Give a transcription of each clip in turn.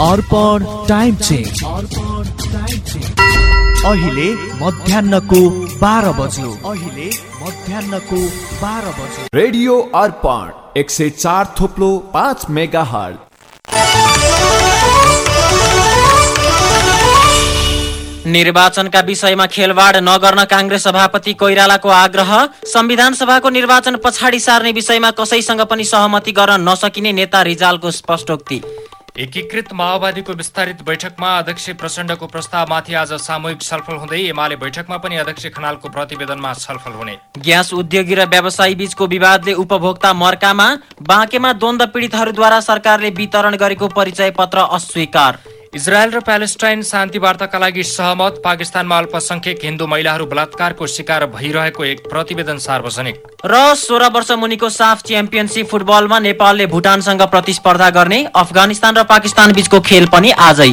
अर्पण time check अहिले मध्यान्नको बाह्र बज्यो। अहिले मध्यान्नको बाह्र बज्यो। रेडियो अर्पण एक सय चार थोप्लो पाँच मेगा हल निर्वाचनका विषयमा खेलवाड नगर्न काङ्ग्रेस सभापति कोइरालाको आग्रह संविधान सभाको निर्वाचन पछाडि सार्ने विषयमा कसैसँग पनि सहमति गर्न नसकिने नेता रिजालको स्पष्टोक्ति। एकीकृत माओवादीको विस्तारित बैठकमा अध्यक्ष प्रचण्डको प्रस्तावमाथि आज सामूहिक छलफल हुँदै एमाले बैठकमा पनि अध्यक्ष खनालको प्रतिवेदनमा छलफल हुने। ग्यास उद्योगी र व्यवसायी बीचको विवादले उपभोक्ता मर्कामा बाँकेमा द्वन्द पीडितहरूद्वारा सरकारले वितरण गरेको परिचय पत्र अस्वीकार। इजरायल र प्यालेस्टाइन शान्ति वार्ताका लागि सहमत। पाकिस्तानमा अल्पसंख्यक हिन्दू महिलाहरू बलात्कारको शिकार भइरहेको एक प्रतिवेदन सार्वजनिक। र सोह्र वर्ष मुनिको साफ च्याम्पियनसिप फुटबलमा नेपालले भुटानसँग प्रतिस्पर्धा गर्ने अफगानिस्तान र पाकिस्तान बीचको खेल पनि आजै।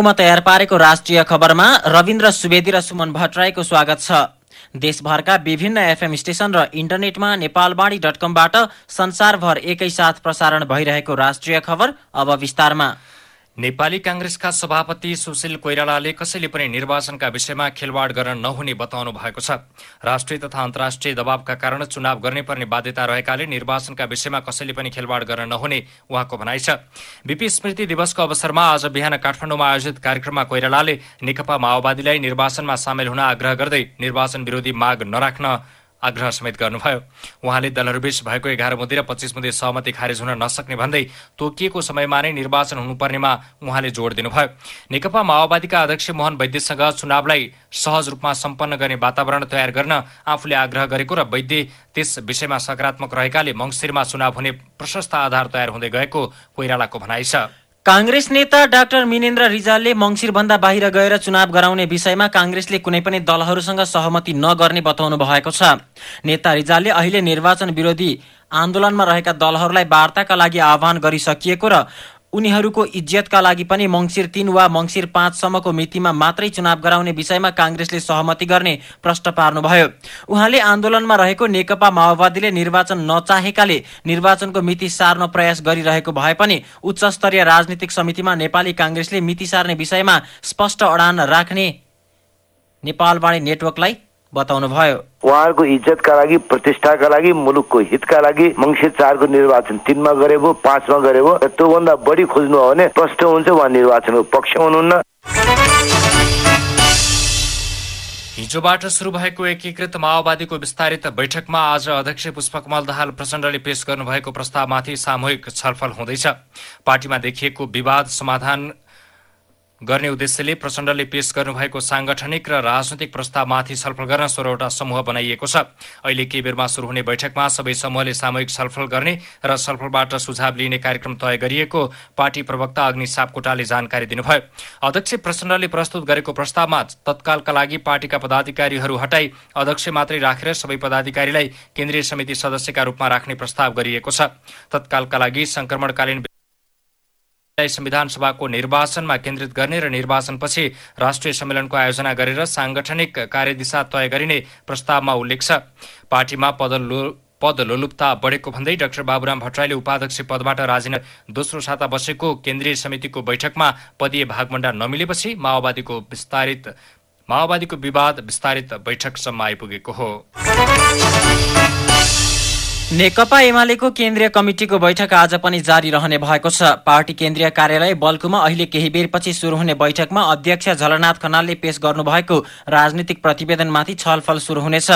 तयार पारेको राष्ट्रिय खबरमा रविन्द्र सुवेदी र सुमन भट्टराईको स्वागत छ। देशभरका विभिन्न एफएम स्टेशन र इन्टरनेटमा नेपालवाणी डट कमबाट संसारभर एकैसाथ प्रसारण भइरहेको राष्ट्रिय खबर अब विस्तारमा। नेपाली काङ्ग्रेसका सभापति सुशील कोइरालाले कसैले पनि निर्वाचनका विषयमा खेलवाड गर्न नहुने बताउनु भएको छ। राष्ट्रिय तथा अन्तर्राष्ट्रिय दबावका कारण चुनाव गर्ने पर्ने बाध्यता रहेकाले निर्वाचनका विषयमा कसैले पनि खेलवाड गर्न नहुने उहाँको भनाइ छ। बिपी स्मृति दिवसको अवसरमा आज बिहान काठमाडौँमा आयोजित कार्यक्रममा कोइरालाले नेकपा माओवादीलाई निर्वाचनमा सामेल हुन आग्रह गर्दै निर्वाचन विरोधी माग नराख्न आग्रह समेत गर्नुभयो। उहाँले दलहरूबीच भएको एघार मुद्दे र पच्चिस मुद्दे सहमति खारेज हुन नसक्ने भन्दै तोकिएको समयमा नै निर्वाचन हुनुपर्नेमा उहाँले जोड दिनुभयो। नेकपा माओवादीका अध्यक्ष मोहन वैद्यसँग चुनावलाई सहज रूपमा सम्पन्न गर्ने वातावरण तयार गर्न आफूले आग्रह गरेको र वैद्य त्यस विषयमा सकारात्मक रहेकाले मङ्सिरमा चुनाव हुने प्रशस्त आधार तयार हुँदै गएको कोइरालाको भनाइ छ। काङ्ग्रेस नेता डाक्टर मिनेन्द्र रिजालले मङ्सिरभन्दा बाहिर गएर चुनाव गराउने विषयमा काङ्ग्रेसले कुनै पनि दलहरूसँग सहमति नगर्ने बताउनु भएको छ। नेता रिजालले अहिले निर्वाचन विरोधी आन्दोलनमा रहेका दलहरूलाई वार्ताका लागि आह्वान गरिसकिएको र उनीहरूको इज्जतका लागि पनि मङ्सिर तीन वा मङ्सिर पाँचसम्मको मितिमा मात्रै चुनाव गराउने विषयमा काङ्ग्रेसले सहमति गर्ने प्रश्न पार्नुभयो। उहाँले आन्दोलनमा रहेको नेकपा माओवादीले निर्वाचन नचाहेकाले निर्वाचनको मिति सार्न प्रयास गरिरहेको भए पनि उच्च स्तरीय राजनीतिक समितिमा नेपाली काङ्ग्रेसले मिति सार्ने विषयमा स्पष्ट अडान राख्ने नेपालवाणी नेटवर्कलाई बताउनुभयो उहाँहरूको इज्जतका लागि प्रतिष्ठाका लागि मुलुकको हितका लागि मङ्सिर चारको निर्वाचन तिनमा गरे भयो पाँचमा गरे भयो त्योभन्दा बढी खोज्नु हो भने प्रष्ट हुन्छ उहाँ निर्वाचनको पक्ष हुनुहुन्न। हिजोबाट सुरु भएको एकीकृत माओवादीको विस्तारित बैठकमा आज अध्यक्ष पुष्पकमल दाहाल प्रचण्डले पेश गर्नुभएको प्रस्तावमाथि सामूहिक छलफल हुँदैछ। पार्टीमा देखिएको विवाद समाधान गर्ने उद्देश्यले प्रचण्डले पेश गर्नुभएको साङ्गठनिक र राजनैतिक प्रस्तावमाथि छलफल गर्न सोह्रवटा समूह बनाइएको छ। अहिले केही बेरमा सुरु हुने बैठकमा सबै समूहले सामूहिक छलफल गर्ने र छलफलबाट सुझाव लिने कार्यक्रम तय गरिएको पार्टी प्रवक्ता अग्नि सापकोटाले जानकारी दिनुभयो। अध्यक्ष प्रचण्डले प्रस्तुत गरेको प्रस्तावमा तत्कालका लागि पार्टीका पदाधिकारीहरू हटाई अध्यक्ष मात्रै राखेर सबै पदाधिकारीलाई केन्द्रीय समिति सदस्यका रूपमा राख्ने प्रस्ताव गरिएको छ। तत्कालका लागि संक्रमणकालीन संविधान सभाको निर्वाचनमा केन्द्रित गर्ने र निर्वाचनपछि राष्ट्रिय सम्मेलनको आयोजना गरेर साङ्गठनिक कार्यदिशा तय गरिने प्रस्तावमा उल्लेख छ। पार्टीमा पदलो पद लोलुप्ता बढेको भन्दै डाक्टर बाबुराम भट्टराईले उपाध्यक्ष पदबाट राजीनामा दोस्रो साता बसेको केन्द्रीय समितिको बैठकमा पदीय भागमण्डा नमिलेपछि माओवादीको विस्तारित माओवादीको विवाद विस्तारित बैठकसम्म आइपुगेको हो। नेकपा एमालेको केन्द्रीय कमिटिको बैठक आज पनि जारी रहने भएको छ। पार्टी केन्द्रीय कार्यालय बल्कुमा अहिले केही बेरपछि शुरू हुने बैठकमा अध्यक्ष झलनाथ खनालले पेश गर्नुभएको राजनीतिक प्रतिवेदनमाथि छलफल शुरू हुनेछ।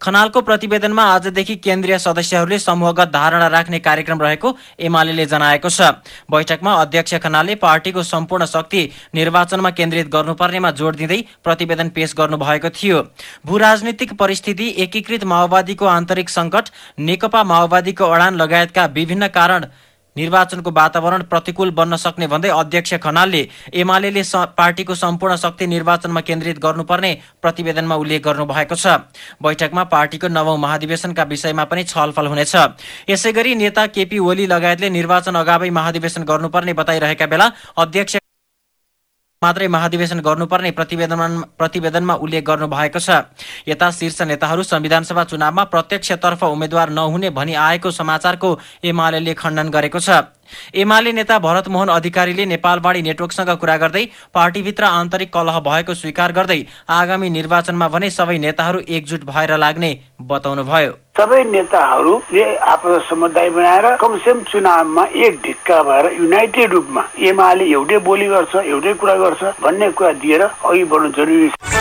खनालको प्रतिवेदनमा आजदेखि केन्द्रीय सदस्यहरूले समूहगत धारणा राख्ने कार्यक्रम रहेको एमाले जनाएको छ। बैठकमा अध्यक्ष खनालले पार्टीको सम्पूर्ण शक्ति निर्वाचनमा केन्द्रित गर्नुपर्नेमा जोड दिँदै प्रतिवेदन पेश गर्नुभएको थियो। भू राजनीतिक परिस्थिति एकीकृत माओवादीको आन्तरिक संकट नेकपा नेकपा माओवादीको अडान लगायतका विभिन्न कारण निर्वाचनको वातावरण प्रतिकूल बन्न सक्ने भन्दै अध्यक्ष खनालले एमाले पार्टीको सम्पूर्ण शक्ति निर्वाचनमा केन्द्रित गर्नुपर्ने प्रतिवेदनमा उल्लेख गर्नुभएको छ। बैठकमा पार्टीको नवौं महाधिवेशनका विषयमा पनि छलफल हुनेछ। यसै गरी नेता केपी ओली लगायतले निर्वाचन अगावै महाधिवेशन गर्नुपर्ने बताइरहेका बेला अध्यक्ष मात्रै महाधिवेशन गर्नुपर्ने प्रतिवेदन प्रतिवेदनमा उल्लेख गर्नु भएको छ। यता शीर्ष नेताहरू संविधानसभा चुनावमा प्रत्यक्षतर्फ उम्मेद्वार नहुने भनी आएको समाचारको एमाले खण्डन गरेको छ। एमाले नेता भरतमोहन अधिकारीले नेपालवाणी नेटवर्कसँग कुरा गर्दै पार्टीभित्र आन्तरिक कलह भएको स्वीकार गर्दै आगामी निर्वाचनमा भने सबै नेताहरू एकजुट भएर लाग्ने बताउनुभयो। सबै नेताहरूले आफ्नो समुदाय बनाएर कमसेकम चुनावमा एक ढिक्का भएर युनाइटेड रूपमा एमाले एउटै बोली गर्छ एउटै कुरा गर्छ भन्ने कुरा दिएर अघि बढ्नु जरुरी छ।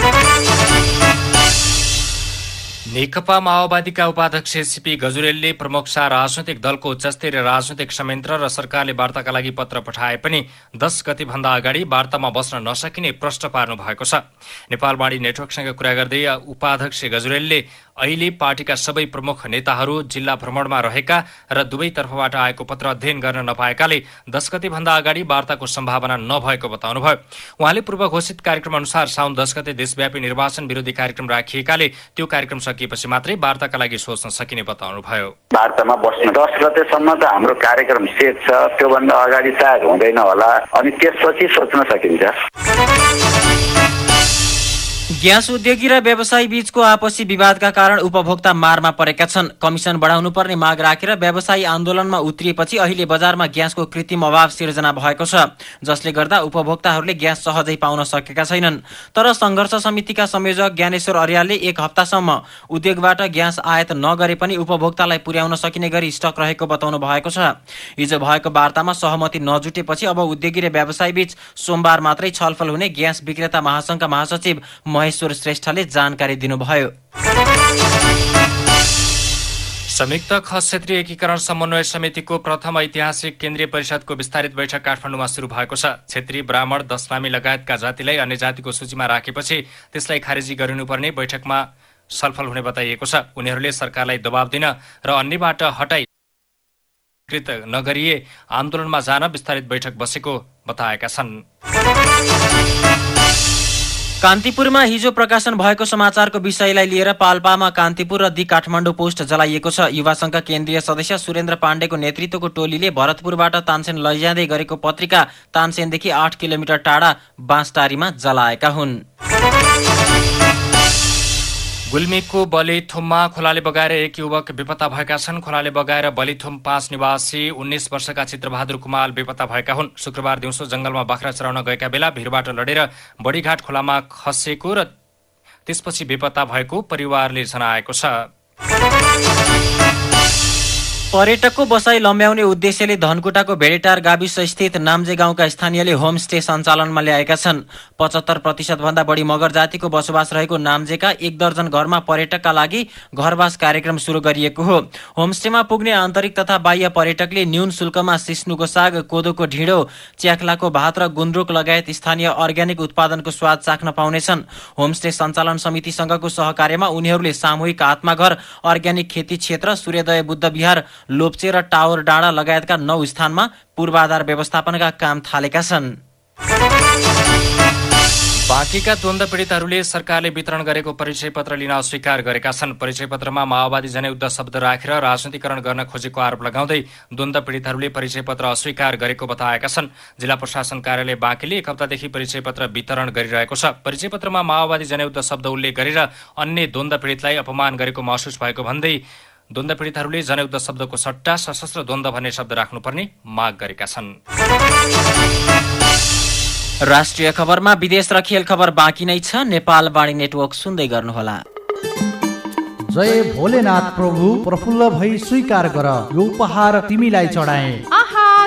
नेकपा माओवादीका उपाध्यक्ष सिपी गजुरेलले प्रमुख शाह राजनैतिक दलको उच्चस्तरीय राजनैतिक संयन्त्र र सरकारले वार्ताका लागि पत्र पठाए पनि दस गतिभन्दा अगाडि वार्तामा बस्न नसकिने प्रश्न पार्नु भएको छ। नेपालवाणी नेटवर्कसँग कुरा गर्दै उपाध्यक्ष गजुरेलले अहिले पार्टीका सबै प्रमुख नेताहरू जिल्ला भ्रमणमा रहेका र दुवै तर्फबाट आएको पत्र अध्ययन गर्न नपाएकाले दस गतिभन्दा अगाडि वार्ताको सम्भावना नभएको बताउनुभयो। उहाँले पूर्व घोषित कार्यक्रम अनुसार साउन दस गते देशव्यापी निर्वाचन विरोधी कार्यक्रम राखिएकाले त्यो कार्यक्रम सकिएपछि मात्रै वार्ताका लागि सोच्न सकिने बताउनुभयो। वार्तामा दस गतेसम्म त हाम्रो कार्यक्रम सेट छ त्योभन्दा अगाडि सायद हुँदैन होला अनि त्यसपछि सोच्न सकिन्छ। ग्यास उद्योगी र व्यवसायी बीचको आपसी विवादका कारण उपभोक्ता मारमा परेका छन्। कमिसन बढाउनु पर्ने माग राखेर व्यवसायी आन्दोलनमा उत्रिएपछि अहिले बजारमा ग्यासको कृत्रिम अभाव सिर्जना भएको छ जसले गर्दा उपभोक्ताहरूले ग्यास सहजै पाउन सकेका छैनन्। तर संघर्ष समितिका संयोजक ज्ञानेश्वर अर्यालले एक हप्तासम्म उद्योगबाट ग्यास आयात नगरे पनि उपभोक्तालाई पुर्याउन सकिने गरी स्टक रहेको बताउनु भएको छ। हिजो भएको वार्तामा सहमति नजुटेपछि अब उद्योगी र व्यवसायी बीच सोमबार मात्रै छलफल हुने ग्यास विक्रेता महासंघका महासचिव महेश्वर श्रेष्ठले जानकारी दिनुभयो। संयुक्त खस क्षेत्रीय एकीकरण समन्वय समितिको प्रथम ऐतिहासिक केन्द्रीय परिषदको विस्तारित बैठक काठमाडौँमा शुरू भएको छ। क्षेत्रीय ब्राह्मण दशनामी लगायतका जातिलाई अन्य जातिको सूचीमा राखेपछि त्यसलाई खारेजी गरिनुपर्ने बैठकमा छलफल हुने बताइएको छ। उनीहरूले सरकारलाई दबाव दिन र अन्यबाट हटाई नगरिए आन्दोलनमा जान विस्तारित बैठक बसेको बताएका छन्। कान्तिपुरमा हिजो प्रकाशन भएको समाचारको विषयलाई लिएर पाल्पामा कान्तिपुर र दि काठमाडौँ पोस्ट जलाइएको छ। युवा संघका केन्द्रीय सदस्य सुरेन्द्र पाण्डेको नेतृत्वको टोलीले भरतपुरबाट तानसेन लैजाँदै गरेको पत्रिका तानसेनदेखि आठ किलोमिटर टाढा बाँसटारीमा जलाएका हुन्। गुल्मीको बलिथुममा खोलाले बगाएर एक युवक बेपत्ता भएका छन्। खोलाले बगाएर बलिथुम पाँच निवासी उन्नाइस वर्षका चित्रबहादुर कुमाल बेपत्ता भएका हुन्। शुक्रबार दिउँसो जंगलमा बाख्रा चराउन गएका बेला भिरबाट लडेर बडीघाट खोलामा खसेको र त्यसपछि बेपत्ता भएको परिवारले जनाएको छ। पर्यटकको बसाई लम्ब्याउने उद्देश्यले धनकुटाको भेडेटार गाविस स्थित नाम्जे गाउँका स्थानीयले होमस्टे सञ्चालनमा ल्याएका छन्। पचहत्तर प्रतिशत भन्दा बढी मगर जातिको बसोबास रहेको नाम्जेका एक दर्जन घरमा पर्यटकका लागि घरवास कार्यक्रम सुरु गरिएको हो। होमस्टेमा पुग्ने आन्तरिक तथा बाह्य पर्यटकले न्यून शुल्कमा सिस्नुको साग कोदोको ढिँडो च्याख्लाको भात र गुन्द्रुक लगायत स्थानीय अर्ग्यानिक उत्पादनको स्वाद चाख्न पाउनेछन्। होमस्टे सञ्चालन समितिसँगको सहकार्यमा उनीहरूले सामूहिक आत्माघर अर्ग्यानिक खेती क्षेत्र सूर्योदय बुद्ध विहार लोप्चे र टावर डाँडा लगायतका नौ स्थानमा पूर्वाधार व्यवस्थापनका काम थालेका छन्। बाँकीका द्वन्द पीडितहरूले सरकारले वितरण गरेको परिचय पत्र लिन अस्वीकार गरेका छन्। परिचय पत्रमा माओवादी जनयुद्ध शब्द राखेर राजनीतिकरण गर्न खोजेको आरोप लगाउँदै द्वन्द पीडितहरूले परिचय पत्र अस्वीकार गरेको बताएका छन्। जिल्ला प्रशासन कार्यालय बाँकीले एक हप्तादेखि परिचय पत्र वितरण गरिरहेको छ। परिचय पत्रमा माओवादी जनयुद्ध शब्द उल्लेख गरेर अन्य द्वन्द पीडितलाई अपमान गरेको महसुस भएको भन्दै द्वन्द पीडितहरूले जनयुद्ध शब्दको सट्टा सशस्त्र द्वन्द भन्ने शब्द राख्नुपर्ने माग गरेका छन्। राष्ट्रिय खबरमा विदेश र खेल खबर बाँकी नै छ। नेपाल बाणी नेटवर्क सुन्दै गर्नुहोला। जय भोलेनाथ प्रभु प्रफुल्ल भई स्वीकार गर यो उपहार तिमीलाई चढाए।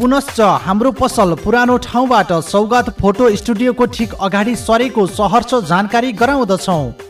पुनश्च हाम्रो पसल पुरानो ठाउँबाट सौगात फोटो स्टुडियोको ठिक अगाडि सरेको सहरर्ष जानकारी गराउँदछौँ।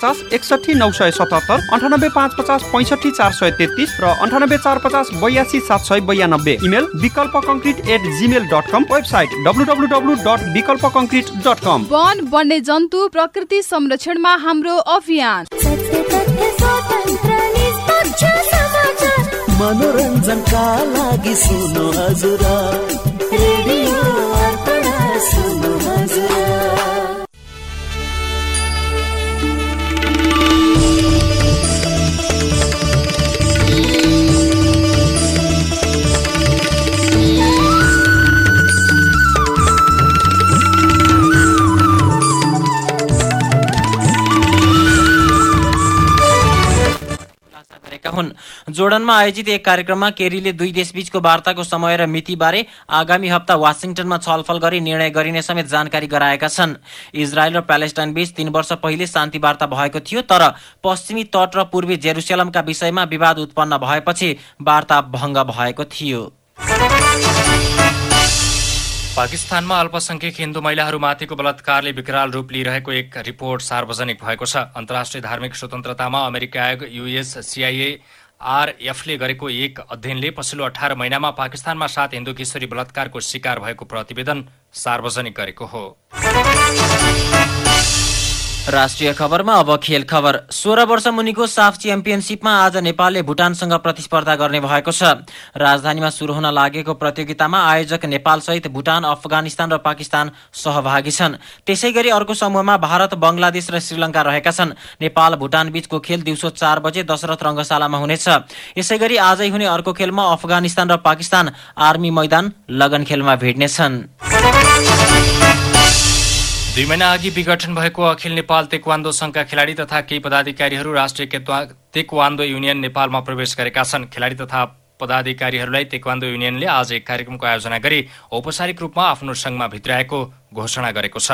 पचास एकसठी नौ सय सतहत्तर अन्ठानब्बे पाँच पचास पैँसठी चार सय तेत्तिस र अन्ठानब्बे चार पचास बयासी सात सय बयानब्बे। Email Vikalpa concrete at Gmail dot com website W W W dot Vikalpa concrete dot com वन वन्य जन्तु प्रकृति संरक्षणमा हाम्रो अभियान। मनोरञ्जनका लागि सुन्नु हजुर। रेडियो गरेका हुन्। जोर्डनमा आयोजित एक कार्यक्रममा केरीले दुई देशबीचको वार्ताको समय र मितिबारे आगामी हप्ता वासिङटनमा छलफल गरी निर्णय गरिने समेत जानकारी गराएका छन्। इजरायल र प्यालेस्टाइन बीच तीन वर्ष पहिले शान्ति वार्ता भएको थियो तर पश्चिमी तट र पूर्वी जेरुसलमका विषयमा विवाद उत्पन्न भएपछि वार्ता भङ्ग भएको थियो। पाकिस्तानमा अल्पसंख्यक हिन्दू महिलाहरूमाथिको बलात्कारले विकराल रूप लिइरहेको एक रिपोर्ट सार्वजनिक भएको छ। अन्तर्राष्ट्रिय धार्मिक स्वतन्त्रतामा अमेरिका आयोग युएस सिआइए आरएफले गरेको एक अध्ययनले पछिल्लो अठार महिनामा पाकिस्तानमा सात हिन्दू किशोरी बलात्कारको शिकार भएको प्रतिवेदन सार्वजनिक गरेको हो। राष्ट्रिय खबरमा अब खेल खबर। सोह्र वर्ष मुनिको साफ च्याम्पियनसिपमा आज नेपालले भुटानसँग प्रतिस्पर्धा गर्ने भएको छ। राजधानीमा सुरु हुन लागेको प्रतियोगितामा आयोजक नेपाल सहित भुटान अफगानिस्तान र पाकिस्तान सहभागी छन्। त्यसै गरी अर्को समूहमा भारत बङ्गलादेश र श्रीलङ्का रहेका छन्। नेपाल भुटान बीचको खेल दिउँसो चार बजे दशरथ रङ्गशालामा हुनेछ। यसै गरी आजै हुने अर्को खेलमा अफगानिस्तान र पाकिस्तान आर्मी मैदान लगन खेलमा भिड्नेछन् दुई महिना अघि विघटन भएको अखिल नेपाल तेक्वान्दो संघका खेलाडी तथा केही पदाधिकारीहरू राष्ट्रिय तेक्वान्दो युनियन नेपालमा प्रवेश गरेका छन्। खेलाडी तथा पदाधिकारीहरूलाई तेक्वान्दो युनियनले आज एक कार्यक्रमको आयोजना गरी औपचारिक रूपमा आफ्नो संघमा भित्राएको घोषणा गरेको छ।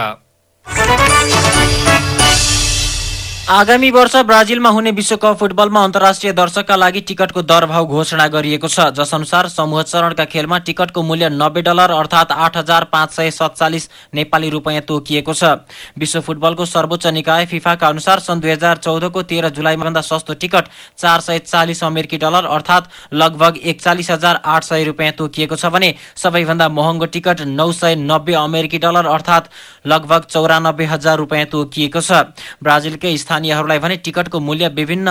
आगामी वर्ष ब्राजिलमा हुने विश्वकप फुटबलमा अन्तर्राष्ट्रिय दर्शकका लागि टिकटको दरभाव घोषणा गरिएको छ जसअनुसार समूह चरणका खेलमा टिकटको मूल्य नब्बे डलर अर्थात् आठ हजार पाँच सय सत्तालिस नेपाली रुपियाँ तोकिएको छ। विश्व फुटबलको सर्वोच्च निकाय फिफाका अनुसार सन् दुई हजार चौधको तेह्र जुलाईमा भन्दा सस्तो टिकट चार सय चालिस अमेरिकी डलर अर्थात् लगभग एकचालिस हजार आठ सय रुपियाँ तोकिएको छ भने सबैभन्दा महँगो टिकट नौ सय नब्बे अमेरिकी डलर अर्थात् लगभग चौरानब्बे हजार रुपियाँ तोकिएको छ। ब्राजिलकै स्थानीयहरूलाई भने टिकटको मूल्य विभिन्न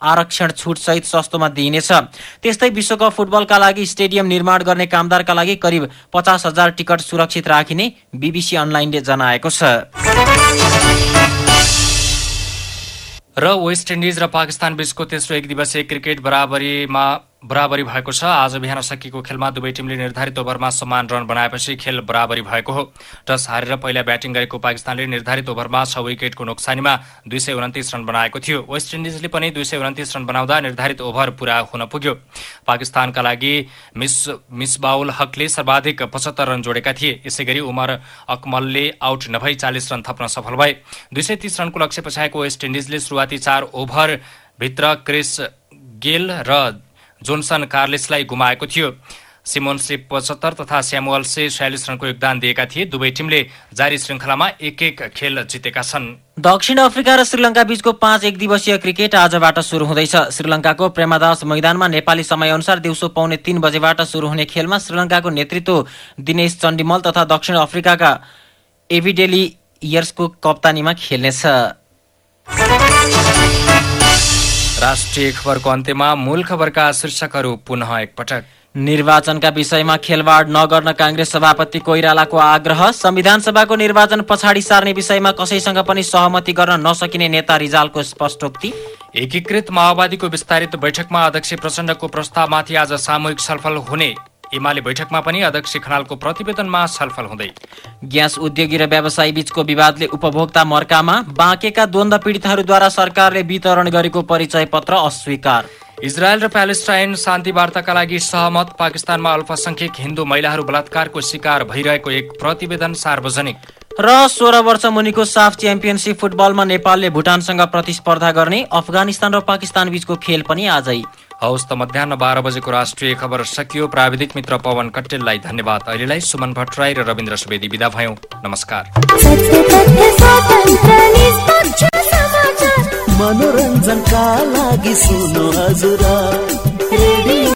आरक्षण छुट सहित सस्तोमा दिइनेछ। त्यस्तै विश्वकप फुटबलका लागि स्टेडियम निर्माण गर्ने कामदारका लागि करिब पचास हजार टिकट सुरक्षित राखिने बिबिसी अनलाइनले जनाएको छ। र वेस्ट इन्डिज र पाकिस्तान बीचको तेस्रो एक दिवसीय क्रिकेट बराबरीमा बराबरी भएको छ। आज बिहान सकिएको खेलमा दुवै टिमले निर्धारित ओभरमा समान रन बनाएपछि खेल बराबरी भएको हो। टस हारेर पहिला ब्याटिङ गरेको पाकिस्तानले निर्धारित ओभरमा छ विकेटको नोक्सानीमा दुई सय उन्तिस रन बनाएको थियो। वेस्ट इन्डिजले पनि दुई सय उन्तिस रन बनाउँदा निर्धारित ओभर पूरा हुन पुग्यो। पाकिस्तानका लागि मिस मिसबाउल हकले सर्वाधिक पचहत्तर रन जोडेका थिए। यसै गरी उमर अकमलले आउट नभई चालिस रन थप्न सफल भए। दुई सय तीस रनको लक्ष्य पछ्याएको वेस्ट इन्डिजले सुरुवाती चार ओभर भित्र क्रिस गेल र जोन्सन कार्लेसलाई गुमाएको थियो। सिमोन्सले पचहत्तर तथा स्यामुअल्सले छयालिस रनको योगदान दिएका थिए। दुवै टिमले जारी श्रृङ्खलामा एक एक खेल जितेका छन्। दक्षिण अफ्रिका र श्रीलङ्का बीचको पाँच एक दिवसीय क्रिकेट आजबाट सुरु हुँदैछ। श्रीलङ्काको प्रेमादास मैदानमा नेपाली समयअनुसार दिउँसो पाउने तीन बजेबाट सुरु हुने खेलमा श्रीलङ्काको नेतृत्व दिनेश चण्डीमल तथा दक्षिण अफ्रिकाका एभिडेली इयर्सको कप्तानीमा खेल्नेछ। राष्ट्रिय खबरको अन्त्यमा मूल खबरका शीर्षकहरू पुनः एकपटक। निर्वाचनका विषयमा खेलवाड नगर्न काङ्ग्रेस सभापति कोइरालाको आग्रह। संविधान सभाको निर्वाचन पछाडि सार्ने विषयमा कसैसँग पनि सहमति गर्न नसकिने नेता रिजालको स्पष्टोक्ति। एकीकृत माओवादीको विस्तारित बैठकमा अध्यक्ष प्रचण्डको प्रस्तावमाथि आज सामूहिक छलफल हुने। एमाले बैठकमा पनि अध्यक्ष खनालको प्रतिवेदनमा छलफल हुँदै ग्यास उद्योगी र व्यवसायी बीचको विवादले उपभोक्ता मर्कामा बाँकेका द्वन्द पीडितहरूद्वारा सरकारले वितरण गरेको परिचय पत्र अस्वीकार। इजरायल र प्यालेस्टाइन शान्ति वार्ताका लागि सहमत पाकिस्तानमा अल्पसंख्यक हिन्दू महिलाहरू बलात्कारको शिकार भइरहेको एक प्रतिवेदन सार्वजनिक। र सोह्र वर्ष मुनिको साफ च्याम्पियनसिप फुटबलमा नेपालले भुटानसँग प्रतिस्पर्धा गर्ने अफगानिस्तान र पाकिस्तान बीचको खेल पनि आजै। हौस् त मध्याह बाह्र बजेको राष्ट्रिय खबर सकियो। प्राविधिक मित्र पवन कट्टेललाई धन्यवाद। अहिलेलाई सुमन भट्टराई र रविन्द्र सुवेदी विदा भयौँ। नमस्कार।